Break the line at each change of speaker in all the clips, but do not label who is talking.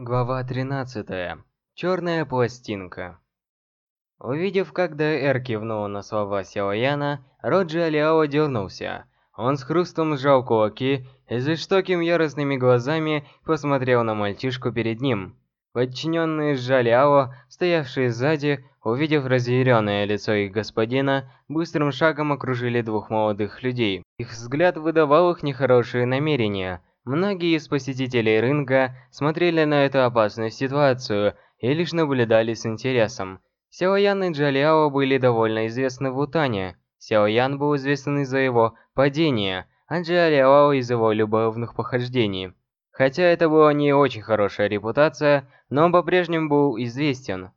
Глава 13. Черная пластинка. Увидев, как Дэр кивнул на слова Сяо Яна, Роджи Алиао дернулся. Он с хрустом сжал кулаки и с жестокими яростными глазами посмотрел на мальчишку перед ним. Подчиненные сжали Ао, стоявшие сзади, увидев разъяренное лицо их господина, быстрым шагом окружили двух молодых людей. Их взгляд выдавал их нехорошие намерения – Многие из посетителей рынка смотрели на эту опасную ситуацию и лишь наблюдали с интересом. Сяо Ян и Джалиао были довольно известны в Утане. Сяо Ян был известен из-за его падения, а Джалиао из его любовных похождений. Хотя это была не очень хорошая репутация, но он по-прежнему был известен.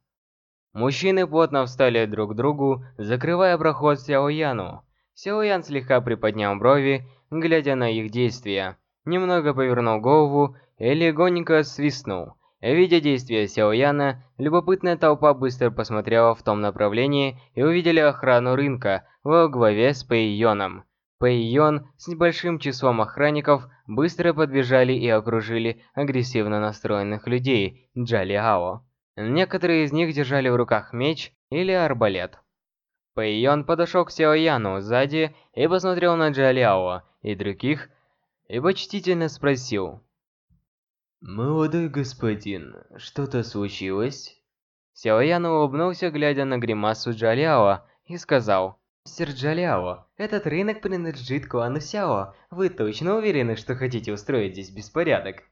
Мужчины плотно встали друг к другу, закрывая проход Сяо Яну. Сяо Ян слегка приподнял брови, глядя на их действия немного повернул голову и легонько свистнул. Видя действия Сяо Яна, любопытная толпа быстро посмотрела в том направлении и увидели охрану рынка во главе с Пэй Йоном. Пэй Йон с небольшим числом охранников быстро подбежали и окружили агрессивно настроенных людей Джали Ао. Некоторые из них держали в руках меч или арбалет. Пэй Йон подошел к Сяо Яну сзади и посмотрел на Джали Ао и других, и почтительно спросил. «Молодой господин, что-то случилось?» Сяоян улыбнулся, глядя на гримасу Джалиао, и сказал. «Мастер Джалиао, этот рынок принадлежит клану Сяо. Вы точно уверены, что хотите устроить здесь беспорядок?»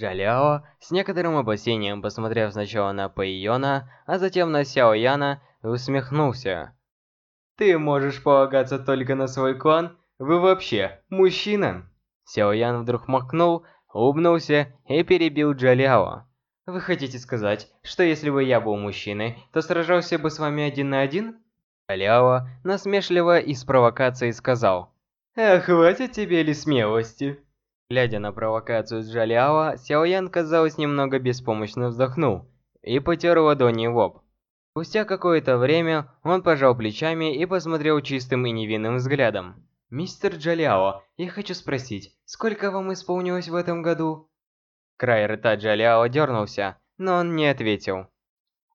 Джалиао, с некоторым опасением посмотрев сначала на Пэйона, а затем на Сяо Яна, усмехнулся. «Ты можешь полагаться только на свой клан? Вы вообще мужчина?» Сяо Ян вдруг махнул, улыбнулся и перебил Джалиао. «Вы хотите сказать, что если бы я был мужчиной, то сражался бы с вами один на один?» Джалиао насмешливо и с провокацией сказал. «Ах, хватит тебе ли смелости?» Глядя на провокацию с Джалиао, Сяо Ян, казалось, немного беспомощно вздохнул и потер ладони лоб. Спустя какое-то время он пожал плечами и посмотрел чистым и невинным взглядом. «Мистер Джалиао, я хочу спросить, сколько вам исполнилось в этом году?» Край рта Джалиао дернулся, но он не ответил.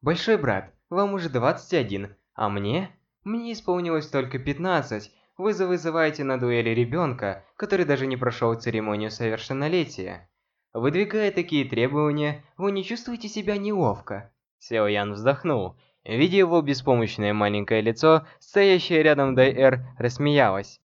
«Большой брат, вам уже 21, а мне? Мне исполнилось только 15. Вы вызываете на дуэли ребенка, который даже не прошел церемонию совершеннолетия. Выдвигая такие требования, вы не чувствуете себя неловко?» Сяо Ян вздохнул. Видя его беспомощное маленькое лицо, стоящее рядом Дайэр рассмеялась.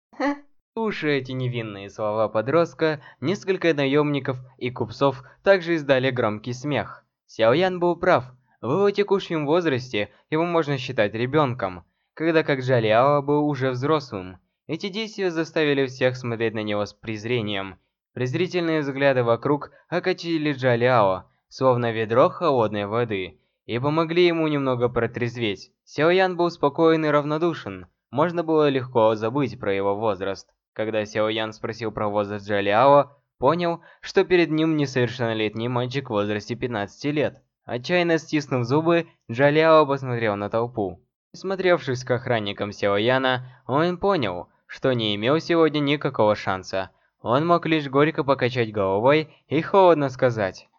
Слушая эти невинные слова подростка, несколько наемников и купцов также издали громкий смех. Сяо Ян был прав. В его текущем возрасте его можно считать ребенком, когда как Джалиао был уже взрослым. Эти действия заставили всех смотреть на него с презрением. Презрительные взгляды вокруг окатили Джалиао, словно ведро холодной воды, и помогли ему немного протрезветь. Сяо Ян был спокоен и равнодушен. Можно было легко забыть про его возраст. Когда Сяо Ян спросил про возраст Джалиао, понял, что перед ним несовершеннолетний мальчик в возрасте 15 лет. Отчаянно стиснув зубы, Джалиао посмотрел на толпу. Смотревшись к охранникам Сяо Яна, он понял, что не имел сегодня никакого шанса. Он мог лишь горько покачать головой и холодно сказать.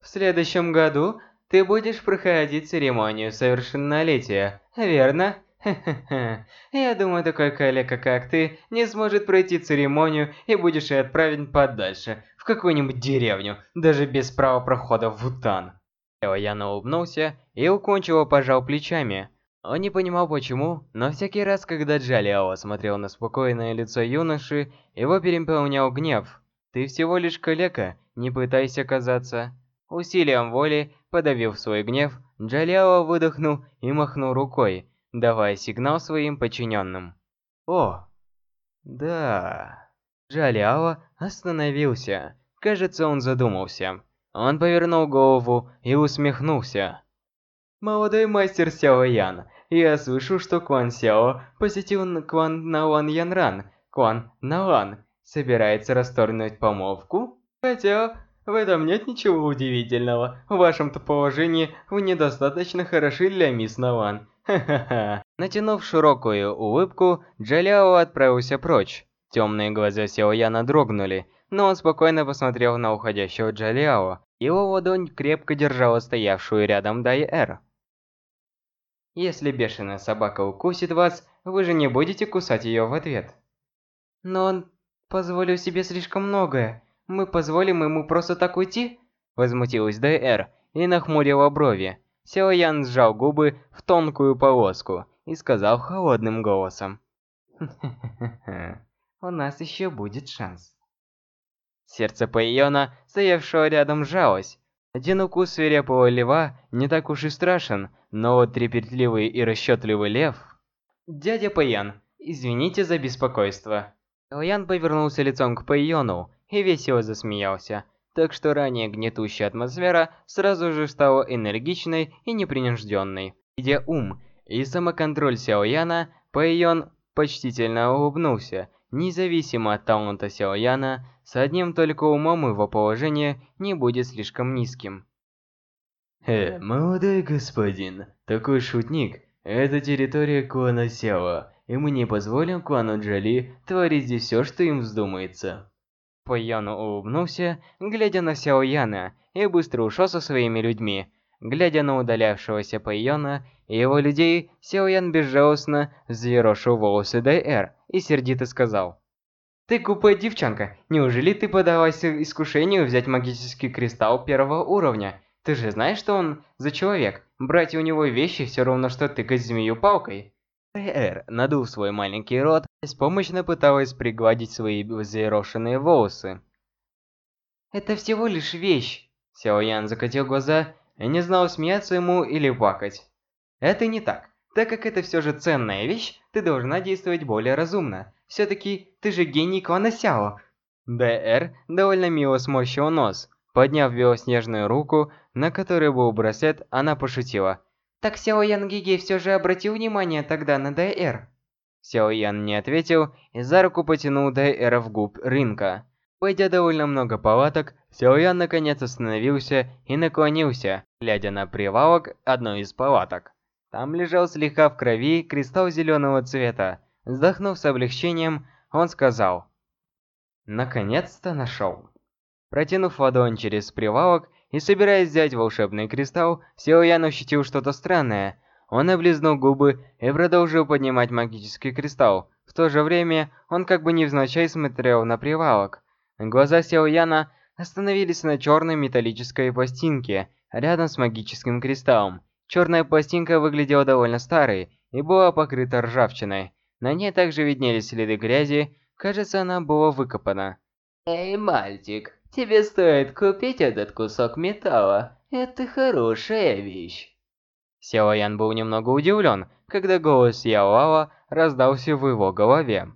«В следующем году ты будешь проходить церемонию совершеннолетия, верно?» Хе-хе-хе. Я думаю, такой коллега, как ты, не сможет пройти церемонию и будешь и отправлен подальше, в какую-нибудь деревню, даже без права прохода в Утан. Яна улыбнулся и укончиво пожал плечами. Он не понимал почему, но всякий раз, когда Джалиао смотрел на спокойное лицо юноши, его переполнял гнев. «Ты всего лишь коллега, не пытайся казаться». Усилием воли, подавив свой гнев, Джалиао выдохнул и махнул рукой, давая сигнал своим подчиненным. «О, да...» Джалиао остановился. Кажется, он задумался. Он повернул голову и усмехнулся. «Молодой мастер Сяо Ян, я слышу, что Кван Сяо посетил Кван Наон Янран. Кван Наон собирается расторгнуть помолвку? Хотя в этом нет ничего удивительного. В вашем-то положении вы недостаточно хороши для мисс Наван. Ха-ха-ха. Натянув широкую улыбку, Джалиао отправился прочь. Темные глаза Сяо Яна дрогнули, но он спокойно посмотрел на уходящего Джалиао. Его ладонь крепко держала стоявшую рядом Дай-Эр. Если бешеная собака укусит вас, вы же не будете кусать ее в ответ. Но он позволил себе слишком многое. Мы позволим ему просто так уйти? Возмутилась Дай-Эр и нахмурила брови. Сяо Ян сжал губы в тонкую полоску и сказал холодным голосом. у нас еще будет шанс. Сердце Пайона, стоявшего рядом, сжалось. Один укус свирепого льва не так уж и страшен, но вот трепетливый и расчетливый лев... Дядя Пайон, извините за беспокойство. Лоян повернулся лицом к Пайону и весело засмеялся, так что ранее гнетущая атмосфера сразу же стала энергичной и непринужденной. Видя ум и самоконтроль Сяо Яна, Пайон почтительно улыбнулся Независимо от таланта Сяо Яна, с одним только умом его положение не будет слишком низким.
Э, молодой господин, такой шутник, это территория клана Сяо, и мы не позволим клану Джоли творить здесь все, что им вздумается.
Паяну улыбнулся, глядя на Сяо Яна, и быстро ушел со своими людьми. Глядя на удалявшегося Паяна и его людей, Сяо Ян безжалостно взъерошил волосы Дай-Эр, и сердито сказал. «Ты глупая девчонка, неужели ты подалась искушению взять магический кристалл первого уровня? Ты же знаешь, что он за человек. Брать у него вещи все равно, что тыкать змею палкой». Эр, надув свой маленький рот, беспомощно пыталась пригладить свои взъерошенные волосы. «Это всего лишь вещь!» Сяо Ян закатил глаза и не знал, смеяться ему или плакать. «Это не так. Так как это все же ценная вещь, ты должна действовать более разумно. Все-таки ты же гений клана Сяо. ДР довольно мило сморщил нос. Подняв белоснежную руку, на которой был браслет, она пошутила. «Так Сяо Ян Гиге все же обратил внимание тогда на ДР?» Сяо Ян не ответил и за руку потянул ДР в губ рынка. Пойдя довольно много палаток, Сяо Ян наконец остановился и наклонился, глядя на прилавок одной из палаток. Там лежал слегка в крови кристалл зеленого цвета. Вздохнув с облегчением, он сказал. «Наконец-то нашел». Протянув ладонь через прилавок и собираясь взять волшебный кристалл, Силуян ощутил что-то странное. Он облизнул губы и продолжил поднимать магический кристалл. В то же время он как бы невзначай смотрел на прилавок. Глаза Силуяна остановились на черной металлической пластинке рядом с магическим кристаллом. Черная пластинка выглядела довольно старой и была покрыта ржавчиной. На ней также виднелись следы грязи, кажется, она была выкопана.
«Эй, мальчик, тебе стоит купить этот кусок металла. Это хорошая вещь».
Сяо Ян был немного удивлен, когда голос Лао раздался в его голове.